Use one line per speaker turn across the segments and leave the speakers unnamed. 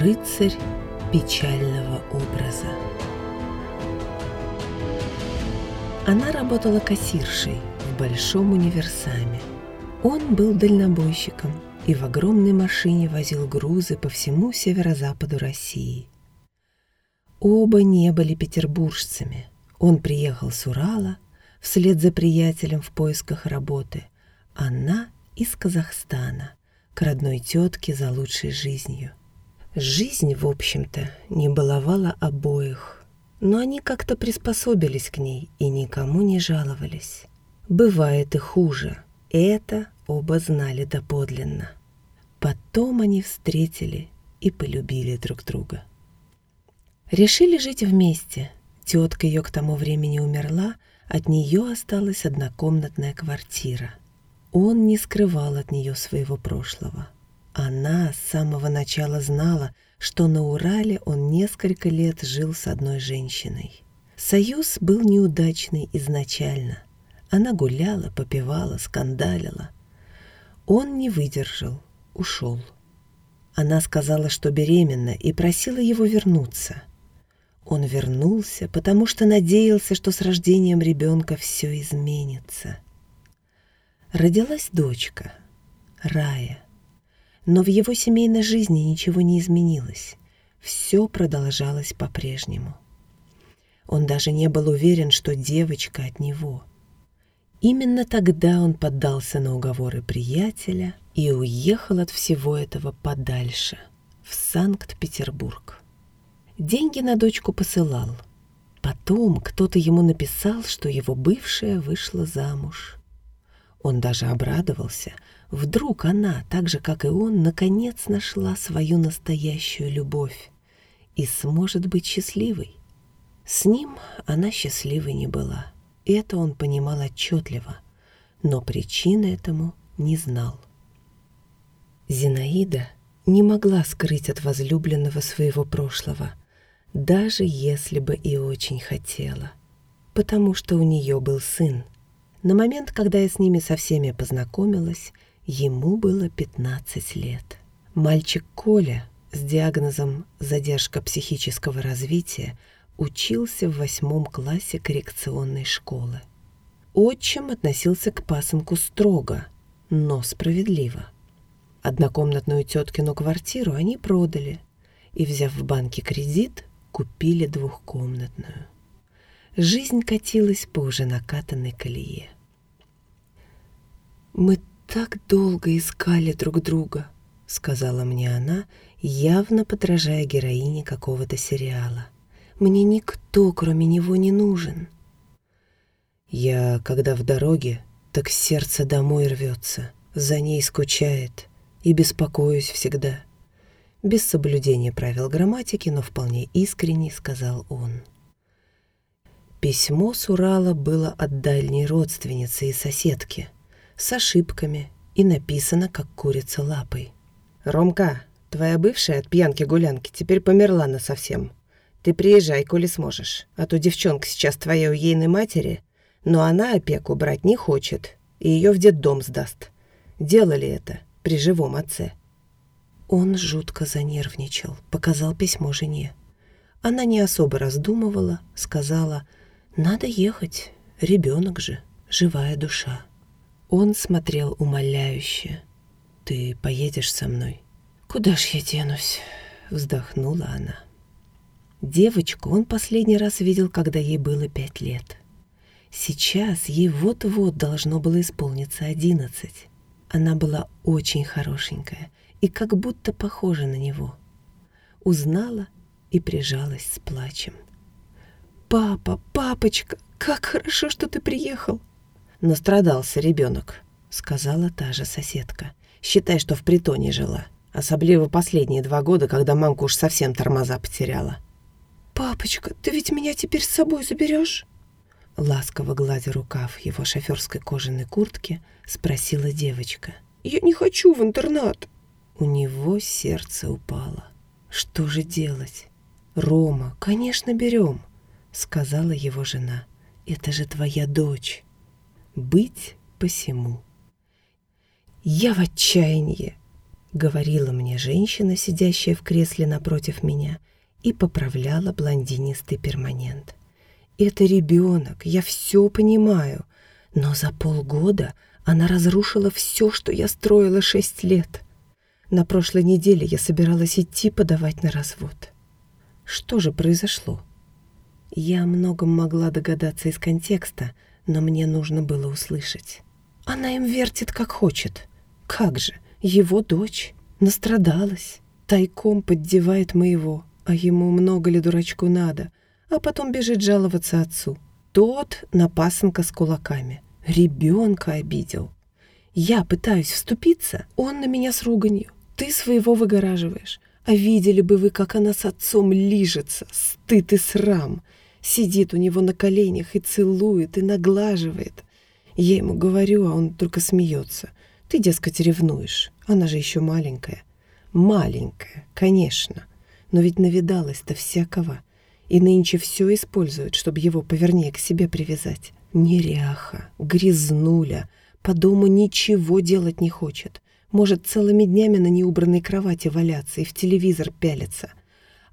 Рыцарь печального образа. Она работала кассиршей в большом универсаме. Он был дальнобойщиком и в огромной машине возил грузы по всему северо-западу России. Оба не были петербуржцами. Он приехал с Урала вслед за приятелем в поисках работы. Она из Казахстана, к родной тетке за лучшей жизнью. Жизнь, в общем-то, не баловала обоих, но они как-то приспособились к ней и никому не жаловались. Бывает и хуже. Это оба знали доподлинно. Потом они встретили и полюбили друг друга. Решили жить вместе. Тетка ее к тому времени умерла, от нее осталась однокомнатная квартира. Он не скрывал от нее своего прошлого. Она с самого начала знала, что на Урале он несколько лет жил с одной женщиной. Союз был неудачный изначально. Она гуляла, попивала, скандалила. Он не выдержал, ушел. Она сказала, что беременна, и просила его вернуться. Он вернулся, потому что надеялся, что с рождением ребенка все изменится. Родилась дочка, Рая. Но в его семейной жизни ничего не изменилось. Все продолжалось по-прежнему. Он даже не был уверен, что девочка от него. Именно тогда он поддался на уговоры приятеля и уехал от всего этого подальше, в Санкт-Петербург. Деньги на дочку посылал. Потом кто-то ему написал, что его бывшая вышла замуж. Он даже обрадовался. Вдруг она, так же, как и он, наконец нашла свою настоящую любовь и сможет быть счастливой. С ним она счастливой не была. Это он понимал отчетливо, но причины этому не знал. Зинаида не могла скрыть от возлюбленного своего прошлого, даже если бы и очень хотела, потому что у нее был сын — на момент, когда я с ними со всеми познакомилась, ему было 15 лет. Мальчик Коля с диагнозом «задержка психического развития» учился в восьмом классе коррекционной школы. Отчим относился к пасынку строго, но справедливо. Однокомнатную теткину квартиру они продали и, взяв в банке кредит, купили двухкомнатную. Жизнь катилась по уже накатанной колее. «Мы так долго искали друг друга», — сказала мне она, явно подражая героине какого-то сериала. «Мне никто, кроме него, не нужен». Я, когда в дороге, так сердце домой рвется, за ней скучает и беспокоюсь всегда. Без соблюдения правил грамматики, но вполне искренне сказал он. Письмо с Урала было от дальней родственницы и соседки, с ошибками и написано, как курица лапой. «Ромка, твоя бывшая от пьянки-гулянки теперь померла насовсем. Ты приезжай, коли сможешь, а то девчонка сейчас твоя у ейной матери, но она опеку брать не хочет и ее в детдом сдаст. Делали это при живом отце». Он жутко занервничал, показал письмо жене. Она не особо раздумывала, сказала — надо ехать, ребенок же, живая душа. Он смотрел умоляюще. «Ты поедешь со мной?» «Куда ж я денусь?» — вздохнула она. Девочку он последний раз видел, когда ей было пять лет. Сейчас ей вот-вот должно было исполниться одиннадцать. Она была очень хорошенькая и как будто похожа на него. Узнала и прижалась с плачем. «Папа, папочка, как хорошо, что ты приехал!» «Настрадался ребенок», — сказала та же соседка. «Считай, что в притоне жила. Особливо последние два года, когда мамка уж совсем тормоза потеряла». «Папочка, ты ведь меня теперь с собой заберешь?» Ласково гладя рукав его шоферской кожаной куртки, спросила девочка. «Я не хочу в интернат!» У него сердце упало. «Что же делать?» «Рома, конечно, берем!» сказала его жена. «Это же твоя дочь. Быть посему». «Я в отчаянии!» говорила мне женщина, сидящая в кресле напротив меня, и поправляла блондинистый перманент. Это ребенок, я все понимаю, но за полгода она разрушила все, что я строила шесть лет. На прошлой неделе я собиралась идти подавать на развод. Что же произошло? Я многом могла догадаться из контекста, но мне нужно было услышать. Она им вертит как хочет. Как же, его дочь настрадалась, тайком поддевает моего, а ему много ли дурачку надо, а потом бежит жаловаться отцу. Тот на пасынка с кулаками. Ребенка обидел. Я пытаюсь вступиться, он на меня с руганью. Ты своего выгораживаешь. А видели бы вы, как она с отцом лижется, стыд и срам. Сидит у него на коленях и целует, и наглаживает. Я ему говорю, а он только смеется. Ты, дескать, ревнуешь. Она же еще маленькая. Маленькая, конечно. Но ведь навидалась-то всякого. И нынче все используют, чтобы его повернее к себе привязать. Неряха, грязнуля, по дому ничего делать не хочет. Может целыми днями на неубранной кровати валяться и в телевизор пялиться.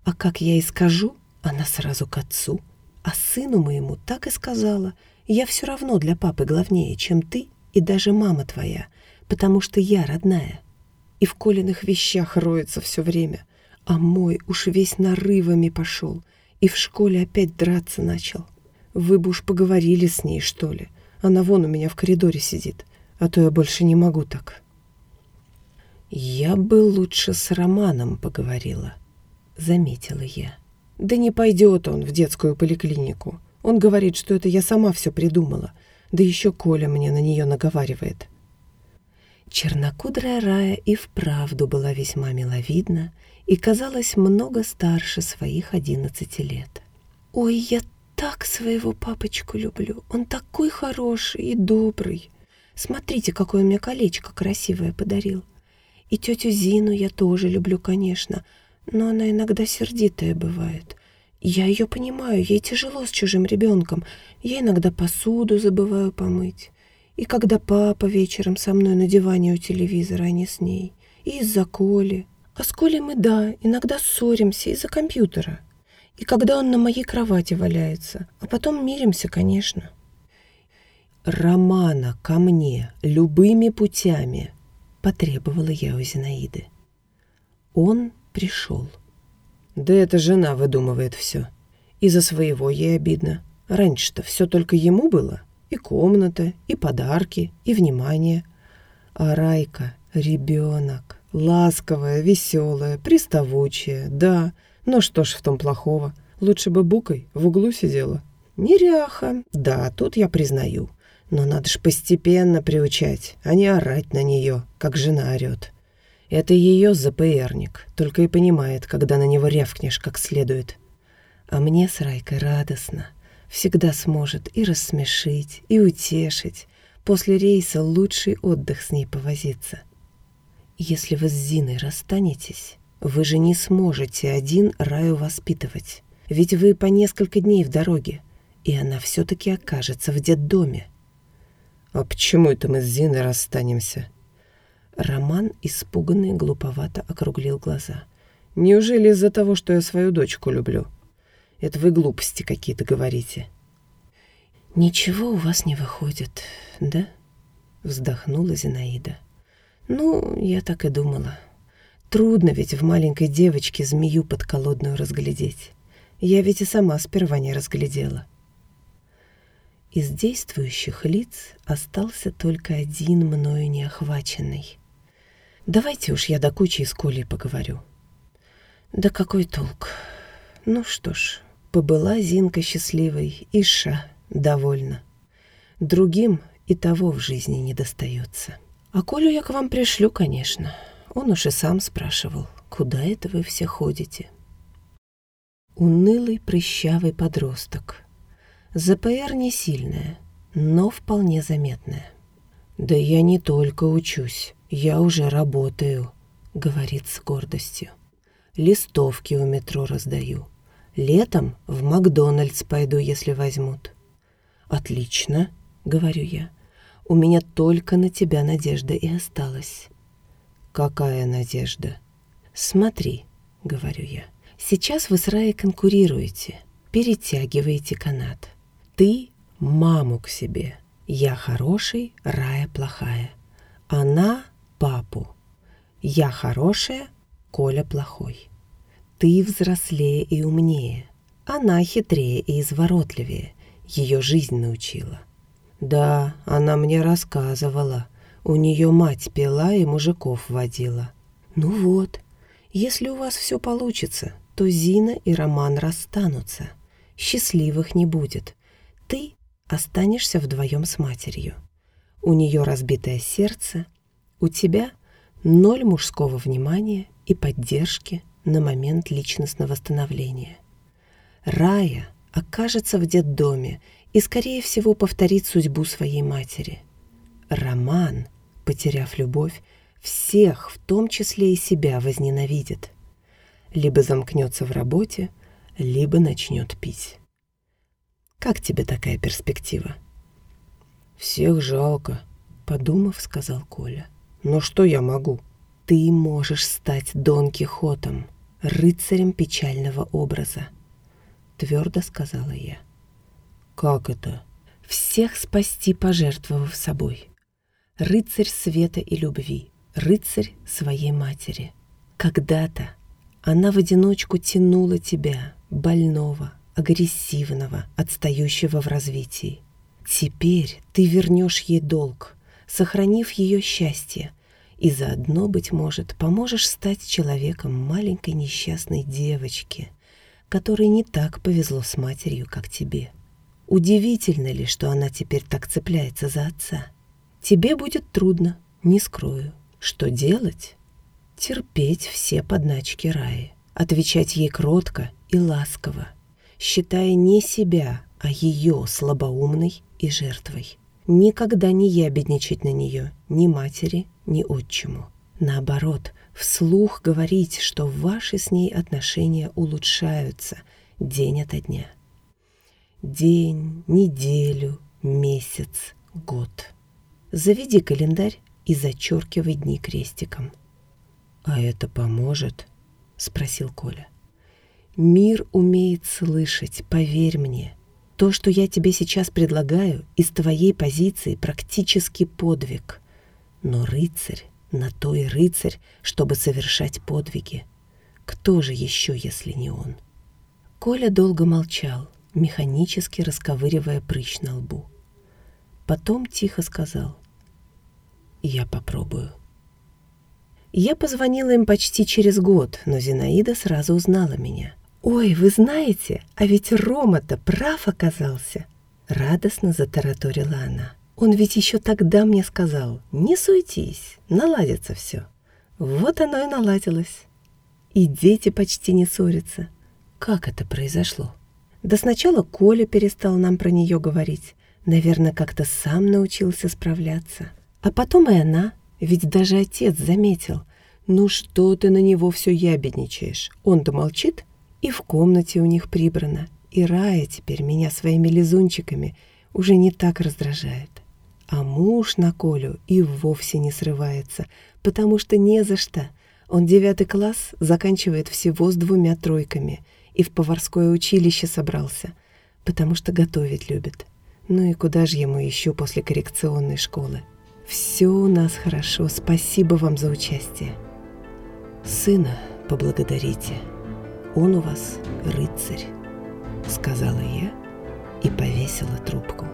А как я и скажу, она сразу к отцу. А сыну моему так и сказала. Я все равно для папы главнее, чем ты и даже мама твоя, потому что я родная. И в Колиных вещах роется все время. А мой уж весь нарывами пошел и в школе опять драться начал. Вы бы уж поговорили с ней, что ли. Она вон у меня в коридоре сидит, а то я больше не могу так. «Я бы лучше с Романом поговорила», — заметила я. «Да не пойдет он в детскую поликлинику. Он говорит, что это я сама все придумала. Да еще Коля мне на нее наговаривает». Чернокудрая Рая и вправду была весьма миловидна и казалась много старше своих одиннадцати лет. «Ой, я так своего папочку люблю. Он такой хороший и добрый. Смотрите, какое он мне колечко красивое подарил. И тетю Зину я тоже люблю, конечно, но она иногда сердитая бывает. Я ее понимаю, ей тяжело с чужим ребенком. Я иногда посуду забываю помыть. И когда папа вечером со мной на диване у телевизора, а не с ней. И из-за Коли. А с Колей мы, да, иногда ссоримся из-за компьютера. И когда он на моей кровати валяется. А потом миримся, конечно. «Романа ко мне любыми путями», потребовала я у Зинаиды. Он пришел. Да эта жена выдумывает все. И за своего ей обидно. Раньше-то все только ему было. И комната, и подарки, и внимание. А Райка — ребенок. Ласковая, веселая, приставучая, да. Но что ж в том плохого? Лучше бы букой в углу сидела. Неряха. Да, тут я признаю. Но надо ж постепенно приучать, а не орать на нее, как жена орет. Это ее ЗПРник, только и понимает, когда на него рявкнешь как следует. А мне с Райкой радостно. Всегда сможет и рассмешить, и утешить. После рейса лучший отдых с ней повозиться. Если вы с Зиной расстанетесь, вы же не сможете один Раю воспитывать. Ведь вы по несколько дней в дороге, и она все-таки окажется в детдоме. «А почему это мы с Зиной расстанемся?» Роман, испуганный, глуповато округлил глаза. «Неужели из-за того, что я свою дочку люблю? Это вы глупости какие-то говорите». «Ничего у вас не выходит, да?» Вздохнула Зинаида. «Ну, я так и думала. Трудно ведь в маленькой девочке змею подколодную разглядеть. Я ведь и сама сперва не разглядела». Из действующих лиц остался только один мною неохваченный. Давайте уж я до кучи с Колей поговорю. Да какой толк? Ну что ж, побыла Зинка счастливой, и ша довольна. Другим и того в жизни не достается. А Колю я к вам пришлю, конечно. Он уж и сам спрашивал, куда это вы все ходите. Унылый прыщавый подросток — ЗПР не сильная, но вполне заметная. «Да я не только учусь, я уже работаю», — говорит с гордостью. «Листовки у метро раздаю. Летом в Макдональдс пойду, если возьмут». «Отлично», — говорю я. «У меня только на тебя надежда и осталась». «Какая надежда?» «Смотри», — говорю я, — «сейчас вы с Раей конкурируете, перетягиваете канат. Ты — маму к себе, я хороший, Рая плохая. Она — папу. Я хорошая, Коля плохой. Ты взрослее и умнее. Она хитрее и изворотливее. Ее жизнь научила. Да, она мне рассказывала. У нее мать пила и мужиков водила. Ну вот, если у вас все получится, то Зина и Роман расстанутся. Счастливых не будет. Ты останешься вдвоем с матерью. У нее разбитое сердце, у тебя ноль мужского внимания и поддержки на момент личностного становления. Рая окажется в детдоме и, скорее всего, повторит судьбу своей матери. Роман, потеряв любовь, всех, в том числе и себя, возненавидит. Либо замкнется в работе, либо начнет пить. Как тебе такая перспектива? Всех жалко, подумав, сказал Коля. Но что я могу? Ты можешь стать Дон Кихотом, рыцарем печального образа, твердо сказала я. Как это? Всех спасти, пожертвовав собой. Рыцарь света и любви, рыцарь своей матери. Когда-то она в одиночку тянула тебя, больного, агрессивного, отстающего в развитии. Теперь ты вернешь ей долг, сохранив ее счастье, и заодно, быть может, поможешь стать человеком маленькой несчастной девочки, которой не так повезло с матерью, как тебе. Удивительно ли, что она теперь так цепляется за отца? Тебе будет трудно, не скрою. Что делать? Терпеть все подначки Раи, отвечать ей кротко и ласково, считая не себя, а ее слабоумной и жертвой. Никогда не ябедничать на нее, ни матери, ни отчиму. Наоборот, вслух говорить, что ваши с ней отношения улучшаются день ото дня. День, неделю, месяц, год. Заведи календарь и зачеркивай дни крестиком. «А это поможет?» — спросил Коля. «Мир умеет слышать, поверь мне. То, что я тебе сейчас предлагаю, из твоей позиции практически подвиг. Но рыцарь на то и рыцарь, чтобы совершать подвиги. Кто же еще, если не он?» Коля долго молчал, механически расковыривая прыщ на лбу. Потом тихо сказал. «Я попробую». Я позвонила им почти через год, но Зинаида сразу узнала меня. «Ой, вы знаете, а ведь Рома-то прав оказался!» Радостно затараторила она. «Он ведь еще тогда мне сказал, не суетись, наладится все». Вот оно и наладилось. И дети почти не ссорятся. Как это произошло? Да сначала Коля перестал нам про нее говорить. Наверное, как-то сам научился справляться. А потом и она, ведь даже отец заметил. «Ну что ты на него все ябедничаешь? Он-то молчит, и в комнате у них прибрано. И Рая теперь меня своими лизунчиками уже не так раздражает. А муж на Колю и вовсе не срывается, потому что не за что. Он девятый класс заканчивает всего с двумя тройками и в поварское училище собрался, потому что готовить любит. Ну и куда же ему еще после коррекционной школы? Все у нас хорошо, спасибо вам за участие. Сына поблагодарите, он у вас рыцарь, сказала я и повесила трубку.